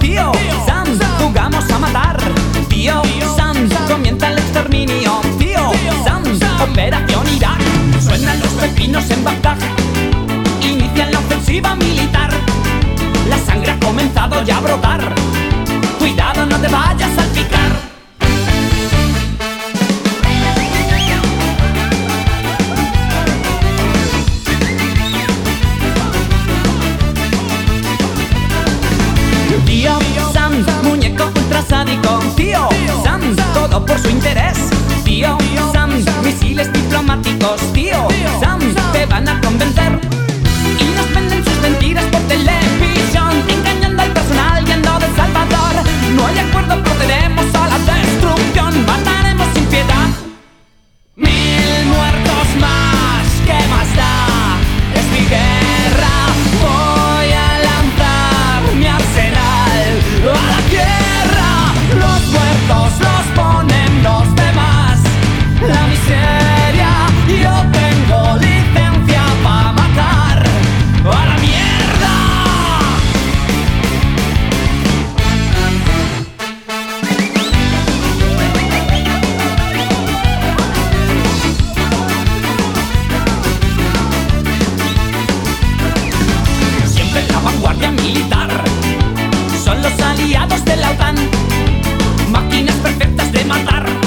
Tío Sam, jugamos a matar. Tío Sam, comienza el exterminio. Tío Sam, operación Irak. Suenan los pepinos en Bagdad. Inician la ofensiva militar. La sangre ha comenzado ya a brotar. Cuidado, no te vayas a Muñeco ultra sádico. Tío Sam, todo por su interés. Tío Sam, misiles diplomáticos. Tío Sam, militar. Son los aliados de la OTAN Máquinas perfectas de matar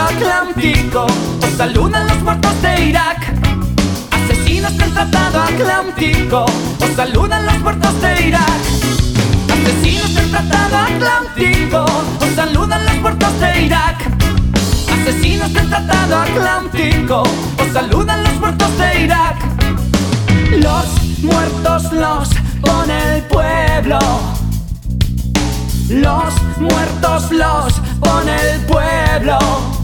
Atlántico. Os saludan los muertos de Irak. Asesinos del Tratado Atlántico. Os saludan los muertos de Irak. Asesinos del Tratado Atlántico. Os saludan los muertos de Irak. Asesinos del Tratado Atlántico. Os saludan los muertos de Irak. Los muertos los pone el pueblo. Los muertos los pone el pueblo.